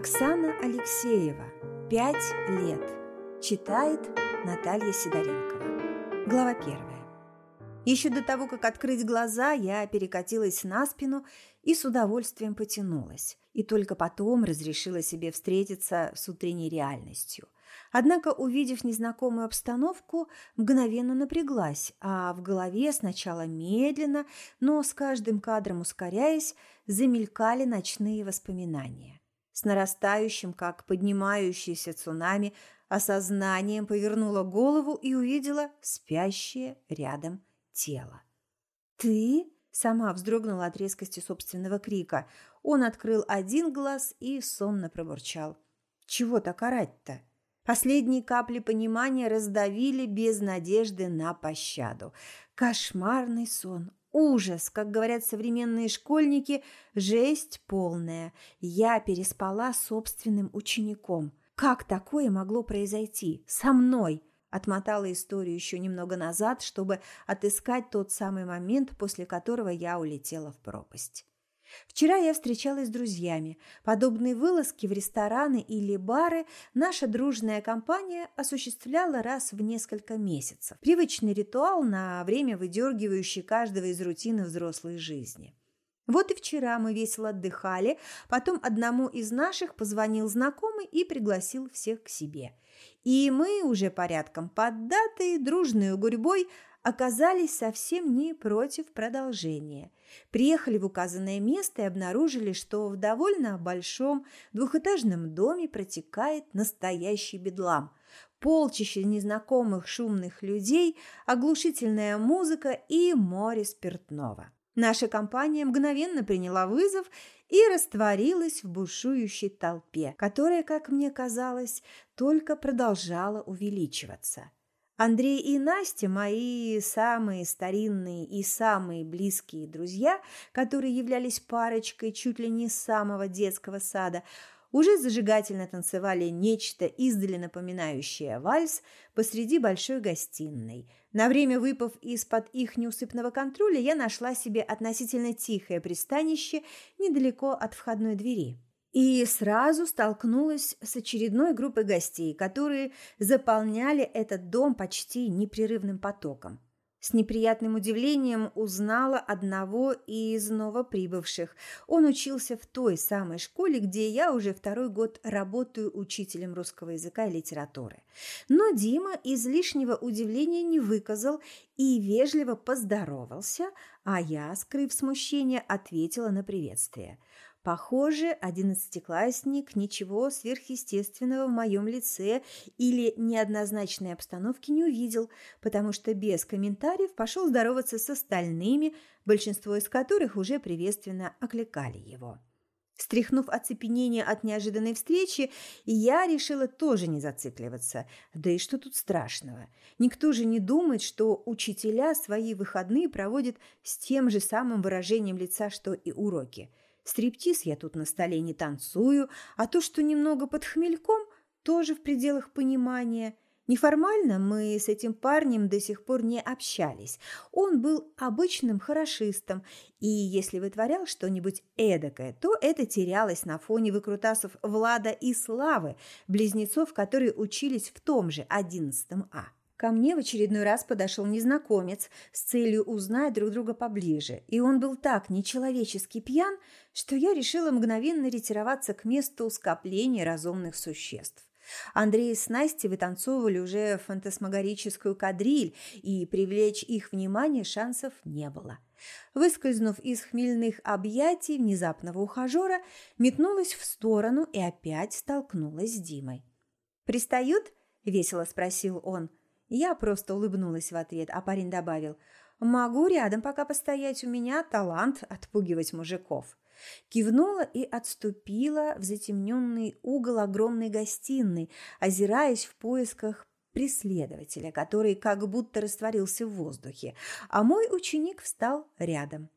Оксана Алексеева. Пять лет. Читает Наталья Сидоренкова. Глава первая. Еще до того, как открыть глаза, я перекатилась на спину и с удовольствием потянулась. И только потом разрешила себе встретиться с утренней реальностью. Однако, увидев незнакомую обстановку, мгновенно напряглась, а в голове сначала медленно, но с каждым кадром ускоряясь, замелькали ночные воспоминания. С нарастающим, как поднимающийся цунами, осознанием повернула голову и увидела спящее рядом тело. «Ты?» – сама вздрогнула от резкости собственного крика. Он открыл один глаз и сонно пробурчал. «Чего так орать-то?» Последние капли понимания раздавили без надежды на пощаду. Кошмарный сон, Ужас, как говорят современные школьники, жесть полная. Я переспала собственным учеником. Как такое могло произойти? Со мной? Отмотала историю еще немного назад, чтобы отыскать тот самый момент, после которого я улетела в пропасть. Вчера я встречалась с друзьями. Подобные вылазки в рестораны или бары наша дружная компания осуществляла раз в несколько месяцев. Привычный ритуал на время выдергивающий каждого из рутины взрослой жизни. Вот и вчера мы весело отдыхали, потом одному из наших позвонил знакомый и пригласил всех к себе. И мы, уже порядком поддатые, дружной гурьбой, оказались совсем не против продолжения. Приехали в указанное место и обнаружили, что в довольно большом двухэтажном доме протекает настоящий бедлам. Полчища незнакомых шумных людей, оглушительная музыка и море спиртного. Наша компания мгновенно приняла вызов и растворилась в бушующей толпе, которая, как мне казалось, только продолжала увеличиваться. Андрей и Настя – мои самые старинные и самые близкие друзья, которые являлись парочкой чуть ли не с самого детского сада, уже зажигательно танцевали нечто издали напоминающее вальс посреди большой гостиной. На время выпав из-под их неусыпного контроля, я нашла себе относительно тихое пристанище недалеко от входной двери и сразу столкнулась с очередной группой гостей, которые заполняли этот дом почти непрерывным потоком. С неприятным удивлением узнала одного из новоприбывших. Он учился в той самой школе, где я уже второй год работаю учителем русского языка и литературы. Но Дима излишнего удивления не выказал и вежливо поздоровался, а я, скрыв смущение, ответила на приветствие – Похоже, одиннадцатиклассник ничего сверхъестественного в моем лице или неоднозначной обстановки не увидел, потому что без комментариев пошел здороваться с остальными, большинство из которых уже приветственно окликали его. Стряхнув оцепенение от неожиданной встречи, я решила тоже не зацикливаться. Да и что тут страшного? Никто же не думает, что учителя свои выходные проводят с тем же самым выражением лица, что и уроки – Стриптиз я тут на столе не танцую, а то, что немного под хмельком, тоже в пределах понимания. Неформально мы с этим парнем до сих пор не общались. Он был обычным хорошистом, и если вытворял что-нибудь эдакое, то это терялось на фоне выкрутасов Влада и Славы, близнецов, которые учились в том же 11 А. Ко мне в очередной раз подошел незнакомец с целью узнать друг друга поближе, и он был так нечеловечески пьян, что я решила мгновенно ретироваться к месту скопления разумных существ. Андрей с Настей вытанцовывали уже фантасмагорическую кадриль, и привлечь их внимание шансов не было. Выскользнув из хмельных объятий внезапного ухажера, метнулась в сторону и опять столкнулась с Димой. «Пристают?» – весело спросил он – я просто улыбнулась в ответ, а парень добавил, «Могу рядом пока постоять, у меня талант отпугивать мужиков». Кивнула и отступила в затемненный угол огромной гостиной, озираясь в поисках преследователя, который как будто растворился в воздухе, а мой ученик встал рядом.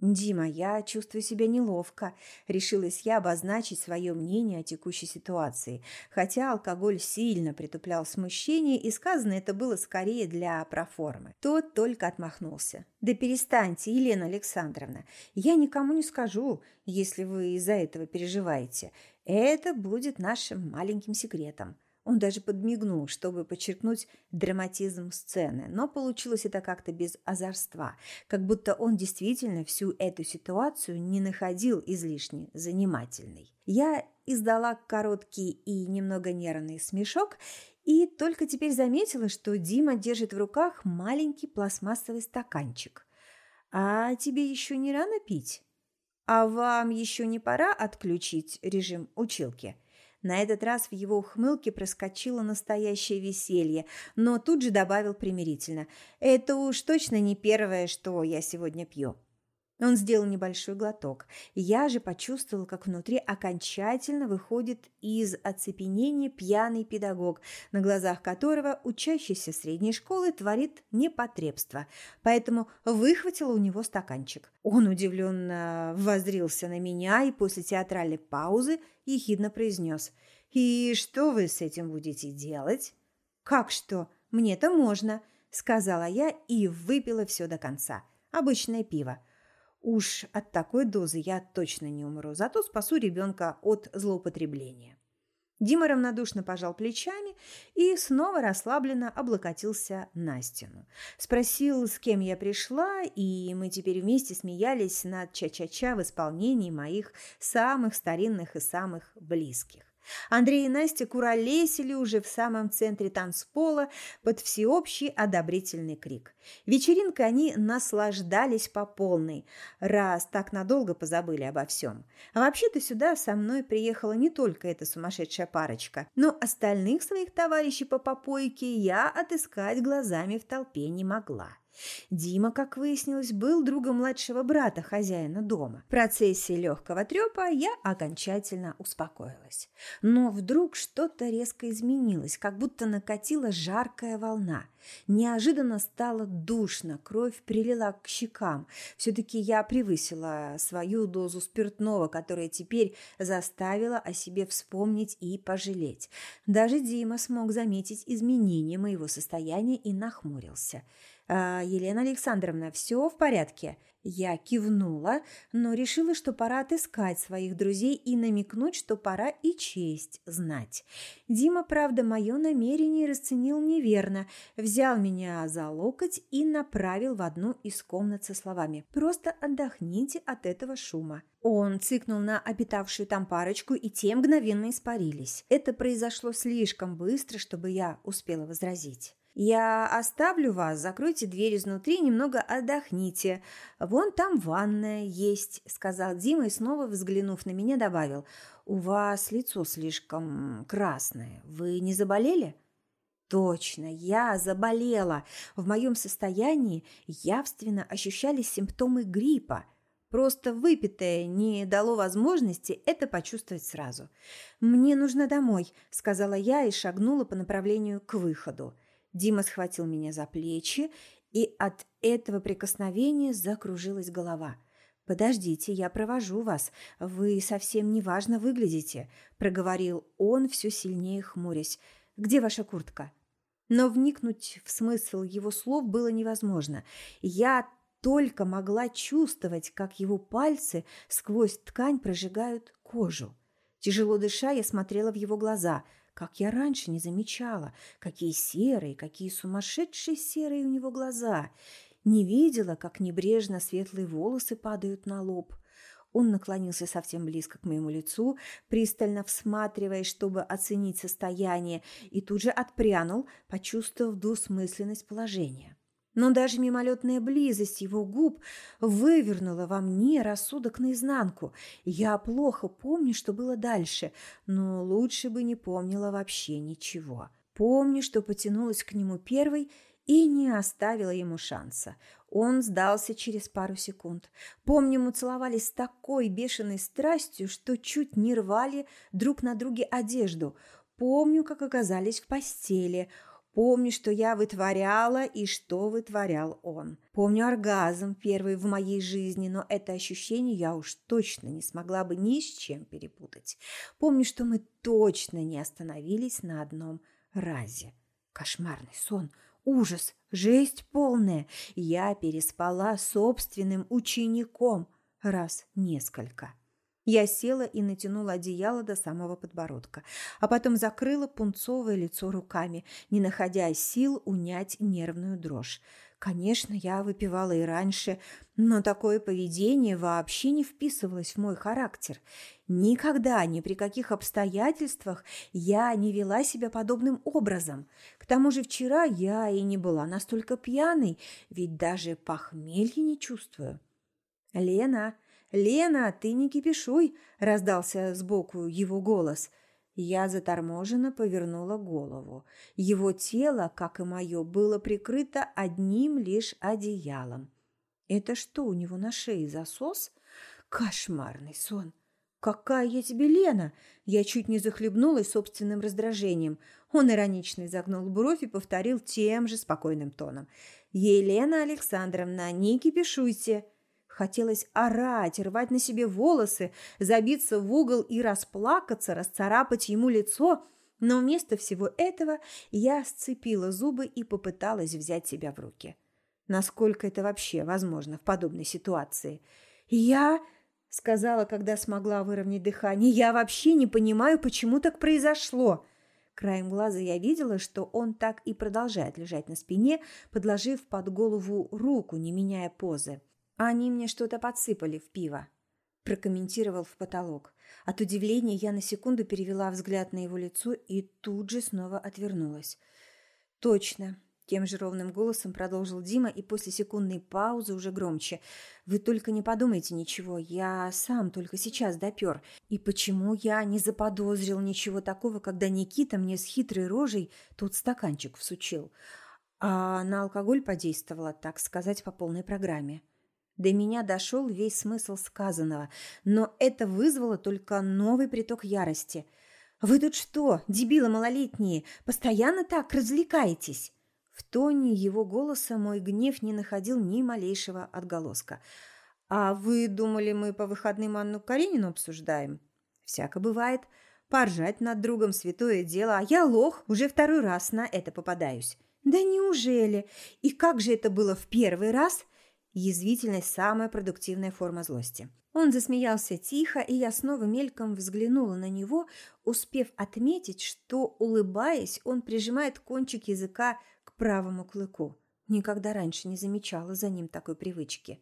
«Дима, я чувствую себя неловко», – решилась я обозначить свое мнение о текущей ситуации, хотя алкоголь сильно притуплял смущение, и сказано это было скорее для проформы. Тот только отмахнулся. «Да перестаньте, Елена Александровна, я никому не скажу, если вы из-за этого переживаете. Это будет нашим маленьким секретом». Он даже подмигнул, чтобы подчеркнуть драматизм сцены, но получилось это как-то без озорства, как будто он действительно всю эту ситуацию не находил излишне занимательной. Я издала короткий и немного нервный смешок и только теперь заметила, что Дима держит в руках маленький пластмассовый стаканчик. «А тебе еще не рано пить? А вам еще не пора отключить режим училки?» На этот раз в его ухмылке проскочило настоящее веселье, но тут же добавил примирительно. «Это уж точно не первое, что я сегодня пью». Он сделал небольшой глоток. Я же почувствовала, как внутри окончательно выходит из оцепенения пьяный педагог, на глазах которого учащийся средней школы творит непотребство. Поэтому выхватила у него стаканчик. Он удивленно воззрился на меня и после театральной паузы ехидно произнес «И что вы с этим будете делать?» «Как что? Мне-то можно», – сказала я и выпила все до конца. Обычное пиво. Уж от такой дозы я точно не умру, зато спасу ребенка от злоупотребления. Дима равнодушно пожал плечами и снова расслабленно облокотился на стену. Спросил, с кем я пришла, и мы теперь вместе смеялись над ча-ча-ча в исполнении моих самых старинных и самых близких. Андрей и Настя куролесили уже в самом центре танцпола под всеобщий одобрительный крик. Вечеринкой они наслаждались по полной, раз так надолго позабыли обо всем. А вообще-то сюда со мной приехала не только эта сумасшедшая парочка, но остальных своих товарищей по попойке я отыскать глазами в толпе не могла. Дима, как выяснилось, был другом младшего брата хозяина дома. В процессе легкого трепа я окончательно успокоилась. Но вдруг что-то резко изменилось, как будто накатила жаркая волна. Неожиданно стало душно, кровь прилила к щекам. Все-таки я превысила свою дозу спиртного, которая теперь заставила о себе вспомнить и пожалеть. Даже Дима смог заметить изменения моего состояния и нахмурился – «А, «Елена Александровна, все в порядке?» Я кивнула, но решила, что пора отыскать своих друзей и намекнуть, что пора и честь знать. Дима, правда, мое намерение расценил неверно, взял меня за локоть и направил в одну из комнат со словами «Просто отдохните от этого шума». Он цыкнул на обитавшую там парочку, и те мгновенно испарились. Это произошло слишком быстро, чтобы я успела возразить. «Я оставлю вас, закройте дверь изнутри, немного отдохните. Вон там ванная есть», – сказал Дима и снова, взглянув на меня, добавил. «У вас лицо слишком красное. Вы не заболели?» Точно, я заболела. В моем состоянии явственно ощущались симптомы гриппа. Просто выпитое не дало возможности это почувствовать сразу. «Мне нужно домой», – сказала я и шагнула по направлению к выходу. Дима схватил меня за плечи, и от этого прикосновения закружилась голова. «Подождите, я провожу вас. Вы совсем неважно выглядите», – проговорил он, все сильнее хмурясь. «Где ваша куртка?» Но вникнуть в смысл его слов было невозможно. Я только могла чувствовать, как его пальцы сквозь ткань прожигают кожу. Тяжело дыша, я смотрела в его глаза – как я раньше не замечала, какие серые, какие сумасшедшие серые у него глаза. Не видела, как небрежно светлые волосы падают на лоб. Он наклонился совсем близко к моему лицу, пристально всматриваясь, чтобы оценить состояние, и тут же отпрянул, почувствовав двусмысленность положения но даже мимолетная близость его губ вывернула во мне рассудок наизнанку. Я плохо помню, что было дальше, но лучше бы не помнила вообще ничего. Помню, что потянулась к нему первой и не оставила ему шанса. Он сдался через пару секунд. Помню, мы целовались с такой бешеной страстью, что чуть не рвали друг на друге одежду. Помню, как оказались в постели – Помню, что я вытворяла и что вытворял он. Помню оргазм первый в моей жизни, но это ощущение я уж точно не смогла бы ни с чем перепутать. Помню, что мы точно не остановились на одном разе. Кошмарный сон, ужас, жесть полная. Я переспала собственным учеником раз несколько. Я села и натянула одеяло до самого подбородка, а потом закрыла пунцовое лицо руками, не находя сил унять нервную дрожь. Конечно, я выпивала и раньше, но такое поведение вообще не вписывалось в мой характер. Никогда, ни при каких обстоятельствах я не вела себя подобным образом. К тому же вчера я и не была настолько пьяной, ведь даже похмелья не чувствую. «Лена!» «Лена, ты не кипишуй!» – раздался сбоку его голос. Я заторможенно повернула голову. Его тело, как и мое, было прикрыто одним лишь одеялом. «Это что, у него на шее засос?» «Кошмарный сон!» «Какая я тебе Лена!» Я чуть не захлебнулась собственным раздражением. Он иронично изогнул бровь и повторил тем же спокойным тоном. «Елена Александровна, не кипишуйте!» Хотелось орать, рвать на себе волосы, забиться в угол и расплакаться, расцарапать ему лицо, но вместо всего этого я сцепила зубы и попыталась взять себя в руки. Насколько это вообще возможно в подобной ситуации? «Я...» — сказала, когда смогла выровнять дыхание. «Я вообще не понимаю, почему так произошло». Краем глаза я видела, что он так и продолжает лежать на спине, подложив под голову руку, не меняя позы. Они мне что-то подсыпали в пиво, прокомментировал в потолок. От удивления я на секунду перевела взгляд на его лицо и тут же снова отвернулась. Точно, тем же ровным голосом продолжил Дима и после секундной паузы уже громче. «Вы только не подумайте ничего, я сам только сейчас допер. И почему я не заподозрил ничего такого, когда Никита мне с хитрой рожей тот стаканчик всучил? А на алкоголь подействовала, так сказать, по полной программе». До меня дошел весь смысл сказанного, но это вызвало только новый приток ярости. «Вы тут что, дебилы малолетние, постоянно так развлекаетесь?» В тоне его голоса мой гнев не находил ни малейшего отголоска. «А вы думали, мы по выходным Анну Каренину обсуждаем?» «Всяко бывает. Поржать над другом святое дело, а я лох, уже второй раз на это попадаюсь». «Да неужели? И как же это было в первый раз?» Язвительность – самая продуктивная форма злости. Он засмеялся тихо, и я снова мельком взглянула на него, успев отметить, что, улыбаясь, он прижимает кончик языка к правому клыку. Никогда раньше не замечала за ним такой привычки.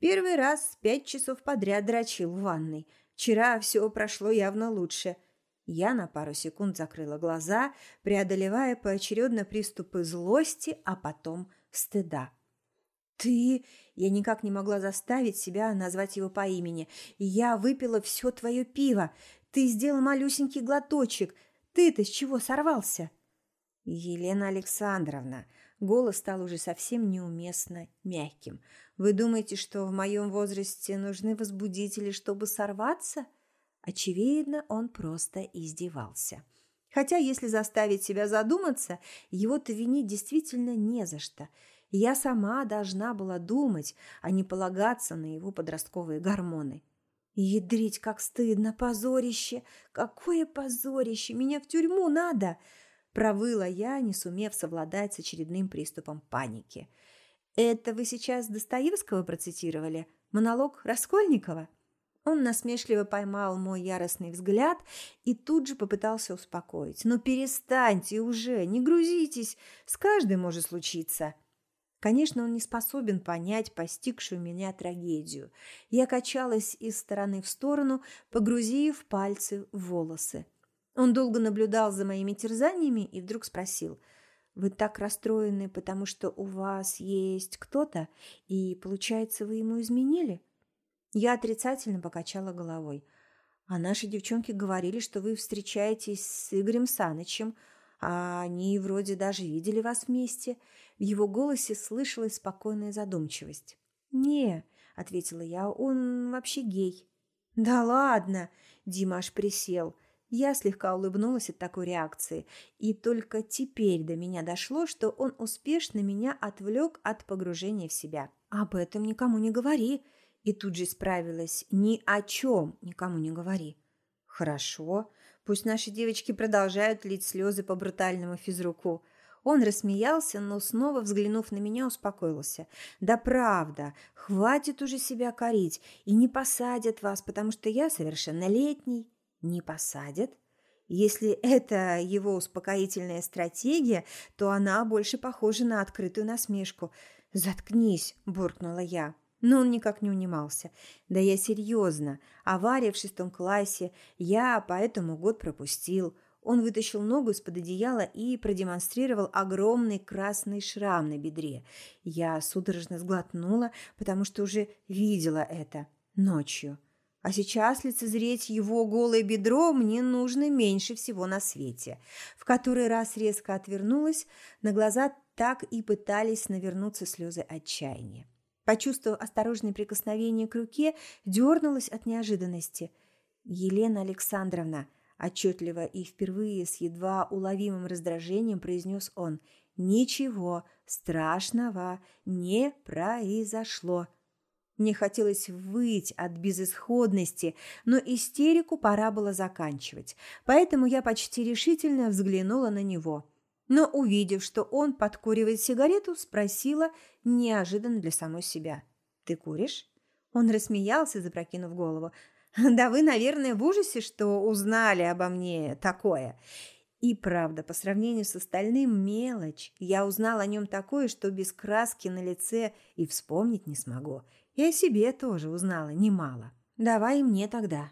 Первый раз пять часов подряд дрочил в ванной. Вчера все прошло явно лучше. Я на пару секунд закрыла глаза, преодолевая поочередно приступы злости, а потом стыда. «Ты...» Я никак не могла заставить себя назвать его по имени. «Я выпила все твое пиво. Ты сделал малюсенький глоточек. Ты-то с чего сорвался?» «Елена Александровна...» Голос стал уже совсем неуместно мягким. «Вы думаете, что в моем возрасте нужны возбудители, чтобы сорваться?» Очевидно, он просто издевался. Хотя, если заставить себя задуматься, его-то винить действительно не за что – я сама должна была думать, а не полагаться на его подростковые гормоны. Ядрить, как стыдно, позорище! Какое позорище! Меня в тюрьму надо! Провыла я, не сумев совладать с очередным приступом паники. Это вы сейчас Достоевского процитировали? Монолог Раскольникова? Он насмешливо поймал мой яростный взгляд и тут же попытался успокоить. «Ну перестаньте уже, не грузитесь, с каждым может случиться». Конечно, он не способен понять постигшую меня трагедию. Я качалась из стороны в сторону, погрузив пальцы в волосы. Он долго наблюдал за моими терзаниями и вдруг спросил, «Вы так расстроены, потому что у вас есть кто-то, и, получается, вы ему изменили?» Я отрицательно покачала головой. «А наши девчонки говорили, что вы встречаетесь с Игорем Санычем, а они вроде даже видели вас вместе. В его голосе слышалась спокойная задумчивость. «Не», — ответила я, — «он вообще гей». «Да ладно!» — Дима аж присел. Я слегка улыбнулась от такой реакции, и только теперь до меня дошло, что он успешно меня отвлек от погружения в себя. «Об этом никому не говори!» И тут же справилась. «Ни о чем никому не говори!» «Хорошо. Пусть наши девочки продолжают лить слезы по брутальному физруку». Он рассмеялся, но снова, взглянув на меня, успокоился. «Да правда, хватит уже себя корить, и не посадят вас, потому что я совершеннолетний». «Не посадят?» Если это его успокоительная стратегия, то она больше похожа на открытую насмешку. «Заткнись!» – буркнула я. Но он никак не унимался. «Да я серьезно. Авария в шестом классе. Я поэтому год пропустил. Он вытащил ногу из-под одеяла и продемонстрировал огромный красный шрам на бедре. Я судорожно сглотнула, потому что уже видела это ночью. А сейчас лицезреть его голое бедро мне нужно меньше всего на свете. В который раз резко отвернулась, на глаза так и пытались навернуться слезы отчаяния. Почувствовав осторожное прикосновение к руке, дернулась от неожиданности. «Елена Александровна», Отчетливо и впервые с едва уловимым раздражением произнес он «Ничего страшного не произошло». Мне хотелось выть от безысходности, но истерику пора было заканчивать, поэтому я почти решительно взглянула на него. Но, увидев, что он подкуривает сигарету, спросила неожиданно для самой себя. «Ты куришь?» Он рассмеялся, запрокинув голову. Да вы, наверное, в ужасе, что узнали обо мне такое. И правда, по сравнению с остальным мелочь. Я узнал о нем такое, что без краски на лице и вспомнить не смогу. И о себе тоже узнала немало. Давай мне тогда.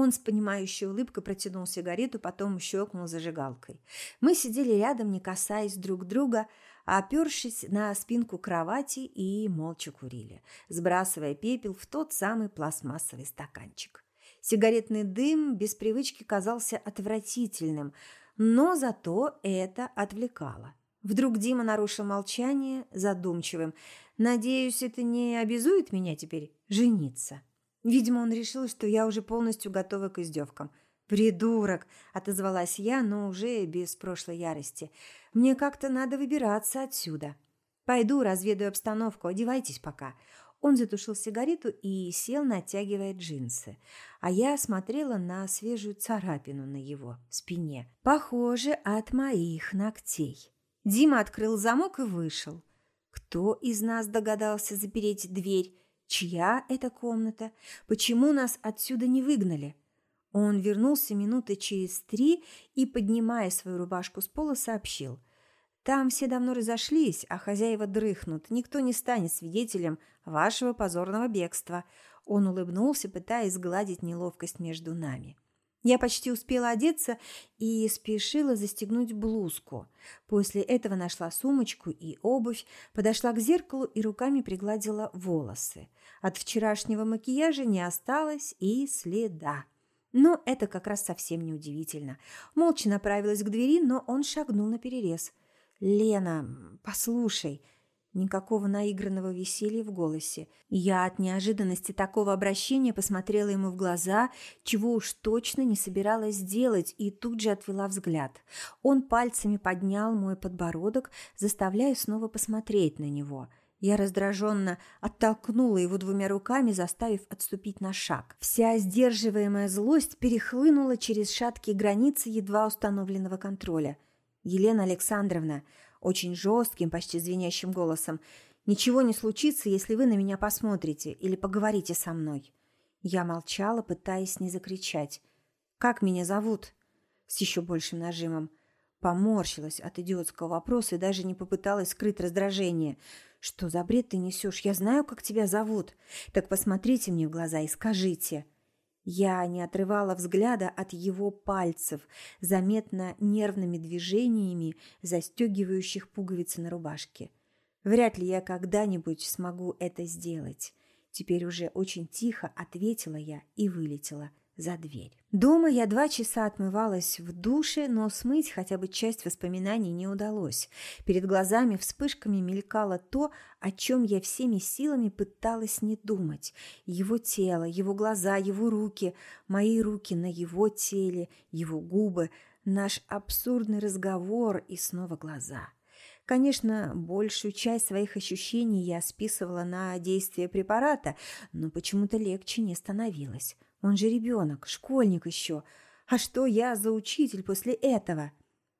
Он с понимающей улыбкой протянул сигарету, потом щелкнул зажигалкой. Мы сидели рядом, не касаясь друг друга, опершись на спинку кровати и молча курили, сбрасывая пепел в тот самый пластмассовый стаканчик. Сигаретный дым без привычки казался отвратительным, но зато это отвлекало. Вдруг Дима нарушил молчание задумчивым. «Надеюсь, это не обязует меня теперь жениться?» Видимо, он решил, что я уже полностью готова к издевкам – «Придурок!» – отозвалась я, но уже без прошлой ярости. «Мне как-то надо выбираться отсюда. Пойду разведаю обстановку, одевайтесь пока». Он затушил сигарету и сел, натягивая джинсы. А я смотрела на свежую царапину на его спине. Похоже, от моих ногтей. Дима открыл замок и вышел. Кто из нас догадался запереть дверь? Чья это комната? Почему нас отсюда не выгнали? Он вернулся минуты через три и, поднимая свою рубашку с пола, сообщил. «Там все давно разошлись, а хозяева дрыхнут. Никто не станет свидетелем вашего позорного бегства». Он улыбнулся, пытаясь сгладить неловкость между нами. Я почти успела одеться и спешила застегнуть блузку. После этого нашла сумочку и обувь, подошла к зеркалу и руками пригладила волосы. От вчерашнего макияжа не осталось и следа. Но это как раз совсем не удивительно. Молча направилась к двери, но он шагнул на перерез. «Лена, послушай». Никакого наигранного веселья в голосе. Я от неожиданности такого обращения посмотрела ему в глаза, чего уж точно не собиралась сделать, и тут же отвела взгляд. Он пальцами поднял мой подбородок, заставляя снова посмотреть на него – я раздраженно оттолкнула его двумя руками, заставив отступить на шаг. Вся сдерживаемая злость перехлынула через шаткие границы едва установленного контроля. «Елена Александровна», очень жестким, почти звенящим голосом, «ничего не случится, если вы на меня посмотрите или поговорите со мной». Я молчала, пытаясь не закричать. «Как меня зовут?» С еще большим нажимом. Поморщилась от идиотского вопроса и даже не попыталась скрыть раздражение – «Что за бред ты несешь? Я знаю, как тебя зовут. Так посмотрите мне в глаза и скажите». Я не отрывала взгляда от его пальцев, заметно нервными движениями, застегивающих пуговицы на рубашке. Вряд ли я когда-нибудь смогу это сделать. Теперь уже очень тихо ответила я и вылетела. За дверь. Дома я два часа отмывалась в душе, но смыть хотя бы часть воспоминаний не удалось. Перед глазами вспышками мелькало то, о чем я всеми силами пыталась не думать. Его тело, его глаза, его руки, мои руки на его теле, его губы, наш абсурдный разговор и снова глаза. Конечно, большую часть своих ощущений я списывала на действие препарата, но почему-то легче не становилось. Он же ребенок, школьник еще. А что я за учитель после этого?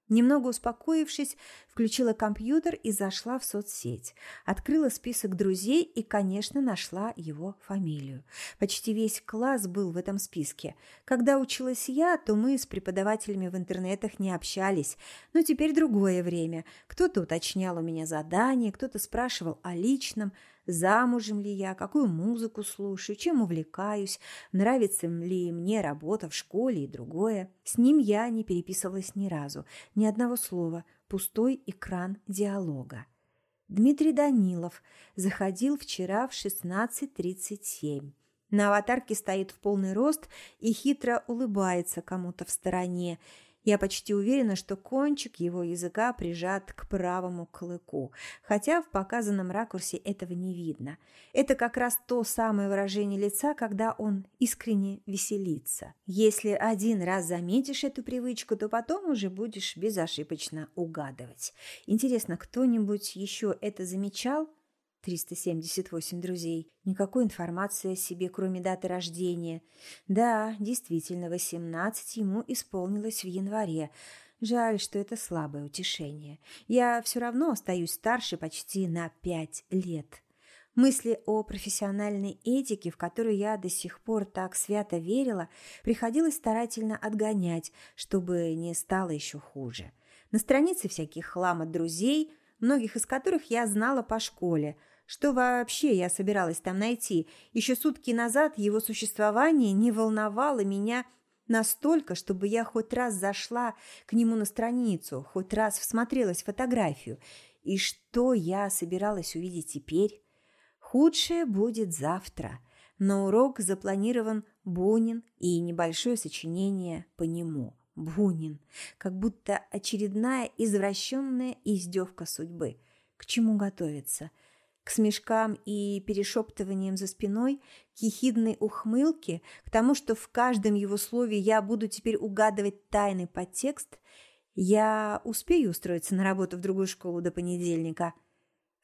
Немного успокоившись, включила компьютер и зашла в соцсеть. Открыла список друзей и, конечно, нашла его фамилию. Почти весь класс был в этом списке. Когда училась я, то мы с преподавателями в интернетах не общались. Но теперь другое время. Кто-то уточнял у меня задания, кто-то спрашивал о личном – замужем ли я, какую музыку слушаю, чем увлекаюсь, нравится ли мне работа в школе и другое. С ним я не переписывалась ни разу, ни одного слова, пустой экран диалога. Дмитрий Данилов заходил вчера в 16.37. На аватарке стоит в полный рост и хитро улыбается кому-то в стороне – я почти уверена, что кончик его языка прижат к правому клыку, хотя в показанном ракурсе этого не видно. Это как раз то самое выражение лица, когда он искренне веселится. Если один раз заметишь эту привычку, то потом уже будешь безошибочно угадывать. Интересно, кто-нибудь еще это замечал? 378 друзей. Никакой информации о себе, кроме даты рождения. Да, действительно, 18 ему исполнилось в январе. Жаль, что это слабое утешение. Я все равно остаюсь старше почти на пять лет. Мысли о профессиональной этике, в которую я до сих пор так свято верила, приходилось старательно отгонять, чтобы не стало еще хуже. На странице всяких хлам от друзей, многих из которых я знала по школе – что вообще я собиралась там найти? Еще сутки назад его существование не волновало меня настолько, чтобы я хоть раз зашла к нему на страницу, хоть раз всмотрелась в фотографию. И что я собиралась увидеть теперь? Худшее будет завтра. На урок запланирован Бунин и небольшое сочинение по нему. Бунин. Как будто очередная извращенная издевка судьбы. К чему готовиться? – к смешкам и перешептываниям за спиной, к ехидной ухмылке, к тому, что в каждом его слове я буду теперь угадывать тайный подтекст, я успею устроиться на работу в другую школу до понедельника.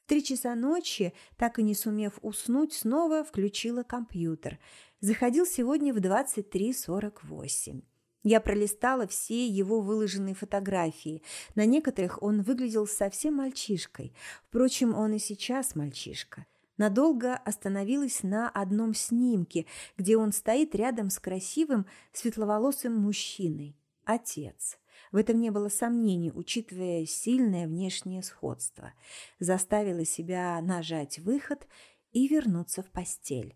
В три часа ночи, так и не сумев уснуть, снова включила компьютер. Заходил сегодня в 23.48. Я пролистала все его выложенные фотографии. На некоторых он выглядел совсем мальчишкой. Впрочем, он и сейчас мальчишка. Надолго остановилась на одном снимке, где он стоит рядом с красивым светловолосым мужчиной. Отец. В этом не было сомнений, учитывая сильное внешнее сходство. Заставила себя нажать выход и вернуться в постель.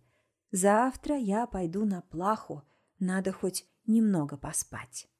Завтра я пойду на плаху. Надо хоть немного поспать.